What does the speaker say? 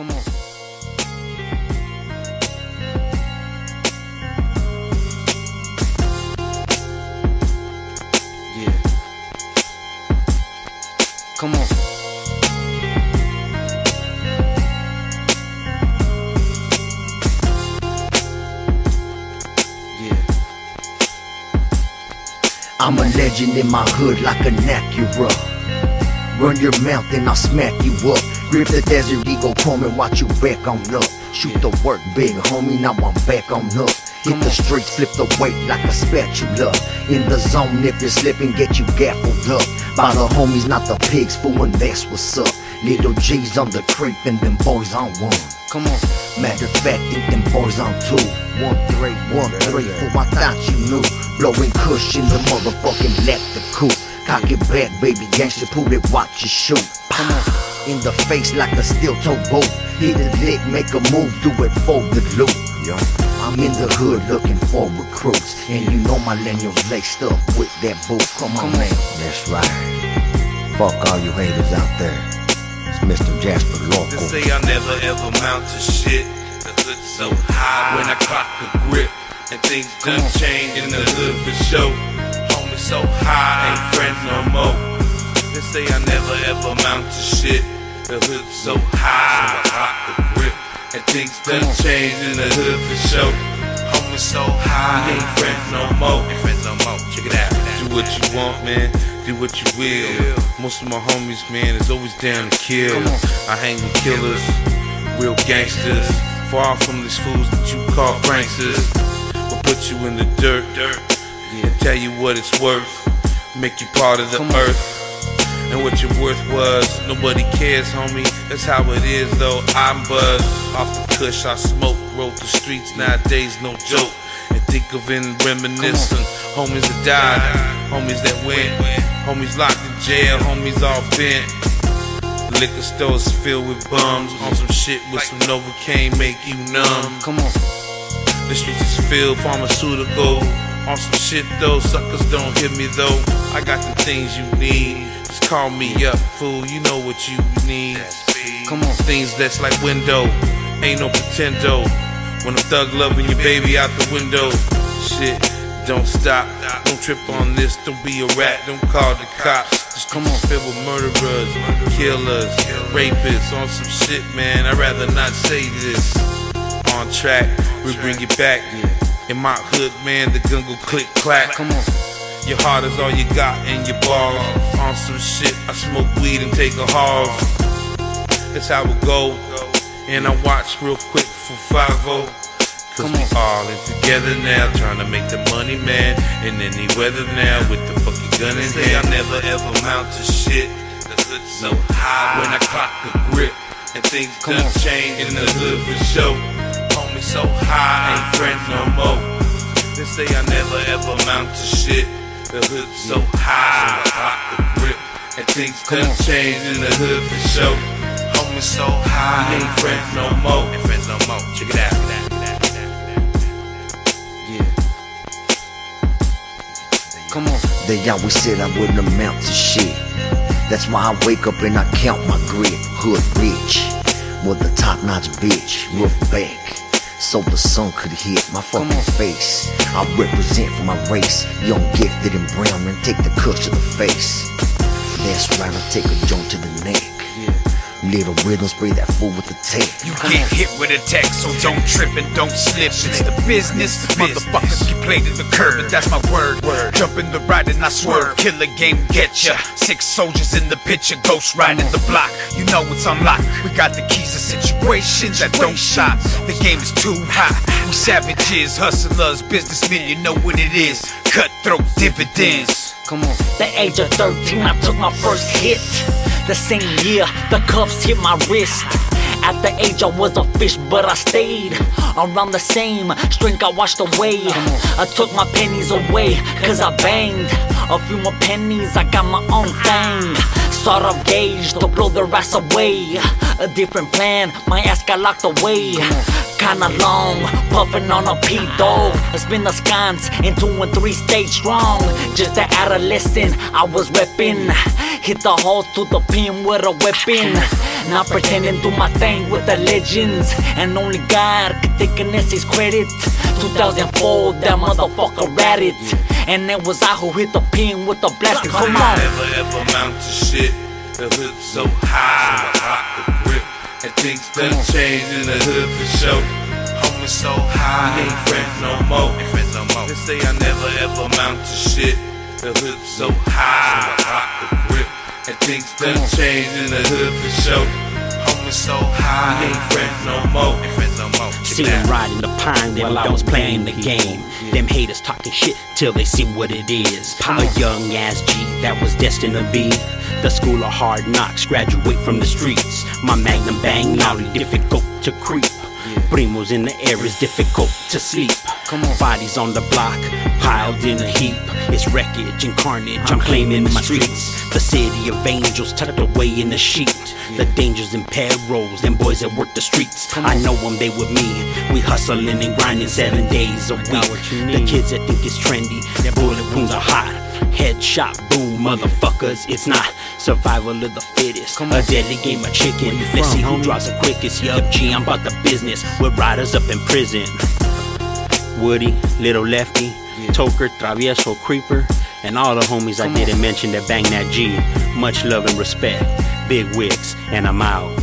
Come on. Yeah. Come on. I'm a legend in my hood like a Acura. Run your mouth and I'll smack you up. Grip the desert eagle, come and watch you back on up. Shoot the work big, homie, now I'm back on up. Hit the streets, flip the weight like a spatula. In the zone, if you're slipping, get you gaffled up. By the homies, not the pigs, fool, and that's what's up. Little G's on the creep and them boys on one. Come on. Matter of fact, think them boys on two. One, three, one, three, four, I thought you knew. Blowing kush in the motherfucking let the coop. Cock it back, baby, gangster, put it, watch you shoot. Come on. In the face like a steel toe boat. Hit a lick, make a move, do it for the loot. Yo. I'm in the hood looking for recruits. And you know my lanyard's laced up with that boot. Come on, Come man. That's right. Fuck all you haters out there. It's Mr. Jasper They say I never ever mount to shit. The hood so high when I clock the grip. And things done change in the hood for sure. Homie so high, ain't friends no more. They say I never ever mount to shit. The hood so high, so I clock the grip. And things done change in the hood for sure. Homie so high, ain't friends no more. Ain't friends no more. Check it out. Do what you want, man. Do what you will. Most of my homies, man, is always down to kill. I hang with killers, real gangsters. Far from these fools that you call pranksters. Will put you in the dirt, dirt, and tell you what it's worth. Make you part of the earth. And what your worth was, nobody cares, homie. That's how it is, though. I'm buzzed off the kush, I smoke, roll the streets nowadays, no joke. And think of in reminiscing, homies that died, homies that went, homies locked in jail, homies all bent. Liquor stores filled with bums on some shit with some Novocaine make you numb. Come on. The streets is filled pharmaceutical. On some shit though, suckers don't hit me though. I got the things you need. Just call me up, fool. You know what you need. Come on. Things that's like window, ain't no pretendo. When I'm thug loving your baby out the window. Shit, don't stop. Don't trip on this. Don't be a rat. Don't call the cops. Just Come on. filled with murderers, killers, rapists. On some shit, man. I'd rather not say this. On track, we bring it back. In my hood, man, the gun go click clack. Come on. Your heart is all you got and your balls. On some shit, I smoke weed and take a haul. That's how it go. And I watch real quick for 5 Cause Come we on. all in together now, trying to make the money, man. In any weather now, with the fucking gun in Say hand. I never ever mount to shit. The hood so high when I clock the grip. And things Come done on. change in the hood for sure. Homie so high, ain't friends no more. They say I never ever mount to shit. The hood so high, so I clock the grip. And things Come done change in the hood for sure. Homie so high, ain't friends no more. Ain't friends no more. Check it out. Yeah. Come on. They always said I wouldn't amount to shit. That's why I wake up and I count my grit. Hood rich, with a top notch bitch, roof back. So the sun could hit my fucking face. I represent for my race. Young, gifted, and brown, and take the kush to the face. That's right, I take a joint to the neck. Yeah. Little rhythm spray that fool with the tape. You get hit with a text, so don't trip and don't slip. It's the business. Motherfuckers get played to the curb, but that's my word. Jump in the ride and I swerve. Killer game get ya. Six soldiers in the picture, ghost riding the block. You know it's unlocked. We got the keys to situations that don't stop. The game is too hot. We savages, hustlers, businessmen. You know what it is. Cutthroat dividends. Come on. The age of 13, I took my first hit. The same year, the cuffs hit my wrist. At the age I was a fish, but I stayed around the same strength I washed away. I took my pennies away, cause I banged. A few more pennies, I got my own thing. Sort of gauge to blow the ass away. A different plan, my ass got locked away. Kinda long, puffing on a P dog. I spin the scans in two and three, stay strong. Just an adolescent, I was reppin'. Hit the hole to the pin with a weapon. Not pretending do my thing with the legends. And only God could take an essay's credit. 2004, that motherfucker at it. And it was I who hit the pin with the blaster. Come on. Never ever mount to shit. The hood so high, so I rock the grip. And things done change in the hood for sure. Homie so high, ain't friends no more. Ain't friends no more. They say I never ever amount to shit. The hood so high, so And things done change in the hood for sure. Homie so high, ain't friends no more. Ain't friends no more. See him riding the pine while I was playing the game. Them haters talking shit till they see what it is. A young ass G that was destined to be the school of hard knocks, graduate from the streets. My magnum bang lolly difficult to creep. Primos in the air is difficult to sleep. Come on. Bodies on the block, piled in a heap. It's wreckage and carnage. I'm claiming my streets. The city of angels tucked away in the sheet. The dangers and perils, them boys that work the streets. I know them, they with me. We hustling and grinding seven days a week. The kids that think it's trendy, their bullet wounds are hot. Headshot, boom, motherfuckers. It's not survival of the fittest. Come A deadly game of chicken. Let's see who draws the quickest. Yup, G, I'm about the business. With riders up in prison. Woody, Little Lefty, Toker, Travieso, Creeper, and all the homies I didn't mention that bang that G. Much love and respect. Big wigs, and I'm out.